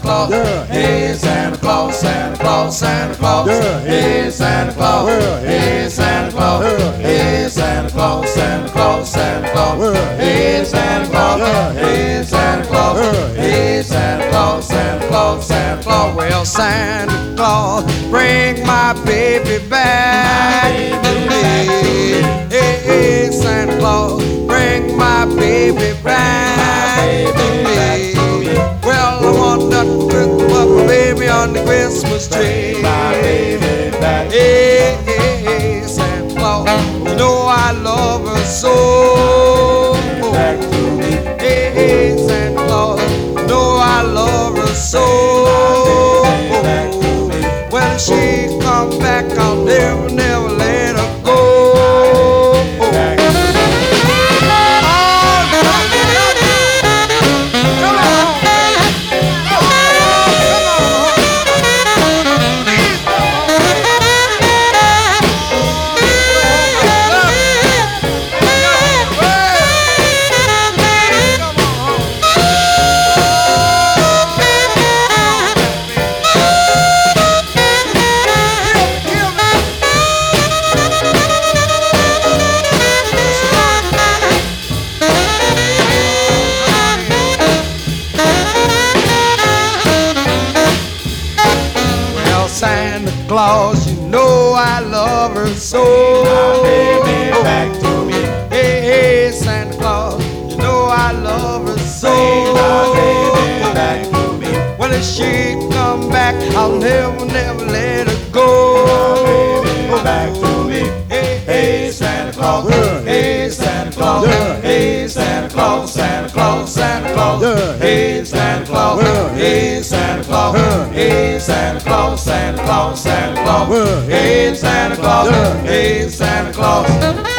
Claus. Yeah. Hey, Santa Claus, Santa Claus, Santa Claus. Yeah. Hey, Santa Claus. Yeah. Hey, Santa Claus. Yeah. Hey, Santa Claus, Santa Claus, Santa Claus. Yeah. Hey, Santa Claus. Yeah. Hey, Santa Claus. Yeah. Hey, Santa Claus, Santa Claus, Santa Claus. Well, Santa Claus, bring my baby back to me. Hey, the Christmas tree. My baby back. Hey, hey, hey, Santa Claus, you know I love her so. Back to me. Hey, hey, Santa Claus, you know I love her so. When she come back, I'll never, never Santa Claus, you know I love her so. My baby back to me. Hey, hey, Santa Claus, you know I love her so. My baby back to me. When she come back, I'll never, never let her go. Baby back to me. Hey, Hey, Santa Claus. Hey, Santa Claus. Hey, Santa Claus, Santa Claus, Santa Claus. Hey, Santa Claus. Hey, Santa Claus. Hey, Santa Claus, Santa Claus, Santa Claus. Yeah. Hey, Santa Claus. Yeah. Hey, Santa Claus.